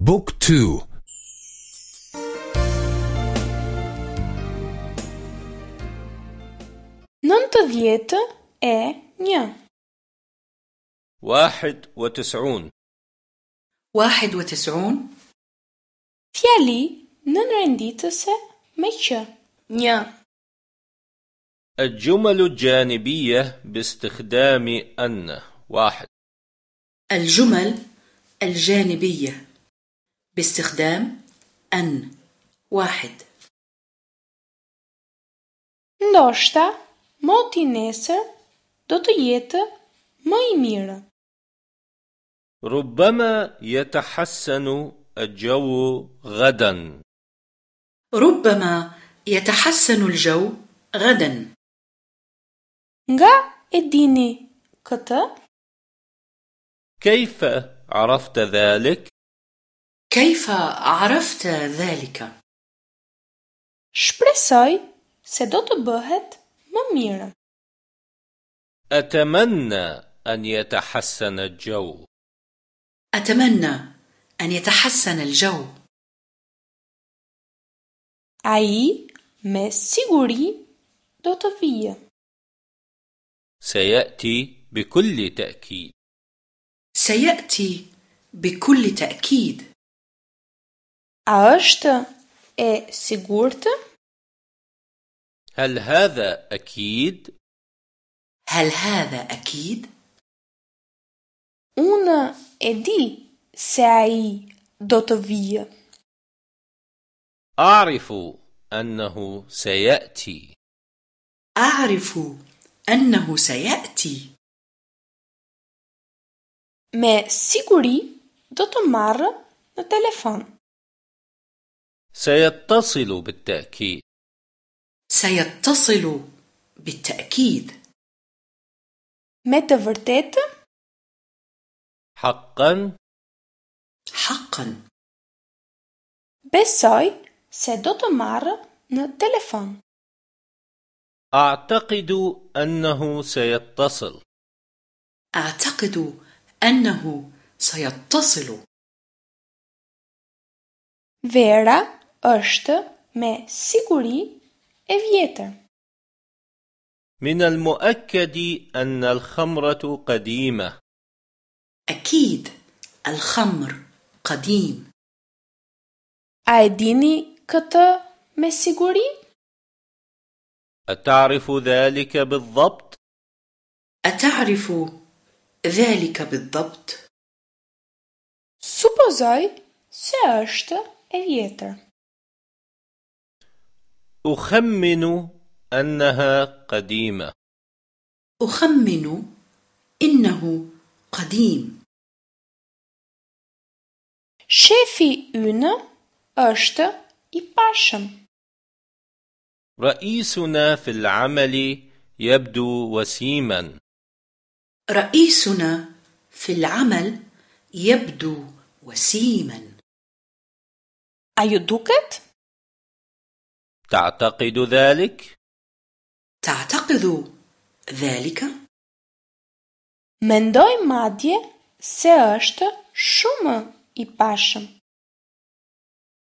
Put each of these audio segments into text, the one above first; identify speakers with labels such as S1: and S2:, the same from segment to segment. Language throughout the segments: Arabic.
S1: book two.
S2: nëntëdhjetë e një
S3: واحد وتسعون.
S4: واحد وتسعون.
S2: fjali nënrenditëse me se një
S3: الجمل الجانبية باستخدام أن. واحد.
S4: الجمل الجانبية. باستخدام أن واحد
S2: Ndoshta, moti nesër do të jetë më i mirë.
S3: ربما يتحسن الجو غدا
S4: ربما يتحسن الجو غدا
S2: Nga e dini këtë?
S3: كيف عرفت ذلك؟
S4: كيف عرفت ذلك؟
S2: Shpresoj se do të bëhet më mirë.
S3: أتمنى أن يتحسن الجو
S4: أتمنى أن يتحسن الجو
S2: Ai me siguri do të vijë.
S3: سيأتي بكل تأكيد
S4: سيأتي بكل تأكيد
S2: A është e sigurtë?
S3: هل هذا أكيد؟
S4: هل هذا أكيد؟
S2: Unë e di se ai do të vijë.
S3: أعرف أنه سيأتي
S4: أعرف أنه سيأتي
S2: Me siguri do të marrë në telefon.
S3: سيتصل بالتأكيد.
S4: سيتصل بالتأكيد.
S2: Me të vërtetë,
S3: حقا.
S4: حقا.
S2: besoj se do të marrë në telefon.
S3: أعتقد أنه سيتصل.
S4: أعتقد أنه سيتصل.
S2: Vera është me siguri e vjetër.
S3: من المؤكد أن الخمرة قديمة
S4: أكيد الخمر قديم
S2: A e dini këtë me siguri?
S3: أتعرف ذلك بالضبط؟
S4: أتعرف ذلك بالضبط؟
S2: Supozoj se është e vjetër.
S3: أخمن أنها قديمة
S4: أخمن إنه قديم
S2: Shefi ynë është i pashëm.
S3: رئيسنا في العمل يبدو وسيما
S4: رئيسنا في العمل يبدو وسيما
S2: duket?
S3: تعتقد ذلك؟
S4: تعتقد ذلك؟
S2: Mendoj madje se është shumë i pashëm.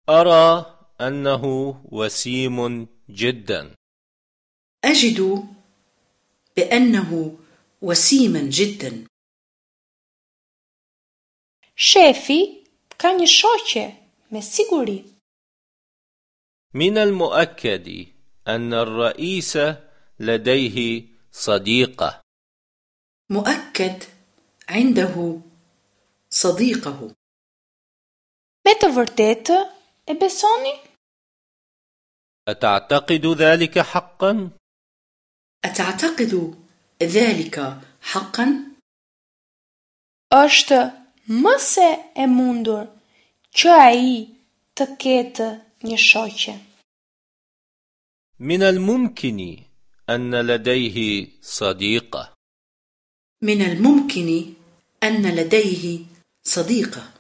S3: أرى أنه وسيم جدا
S4: أجد بأنه وسيما جدا
S2: Shefi ka një shoqe me siguri.
S3: من المؤكد أن الرئيس لديه صديقة
S4: مؤكد عنده صديقه
S2: vërtetë e besoni?
S3: أتعتقد ذلك حقا؟
S4: أتعتقد ذلك حقا؟
S2: është më se e mundur që ai të ketë një shoqe.
S3: من الممكن أن لديه صديقة.
S4: من الممكن أن لديه صديقة.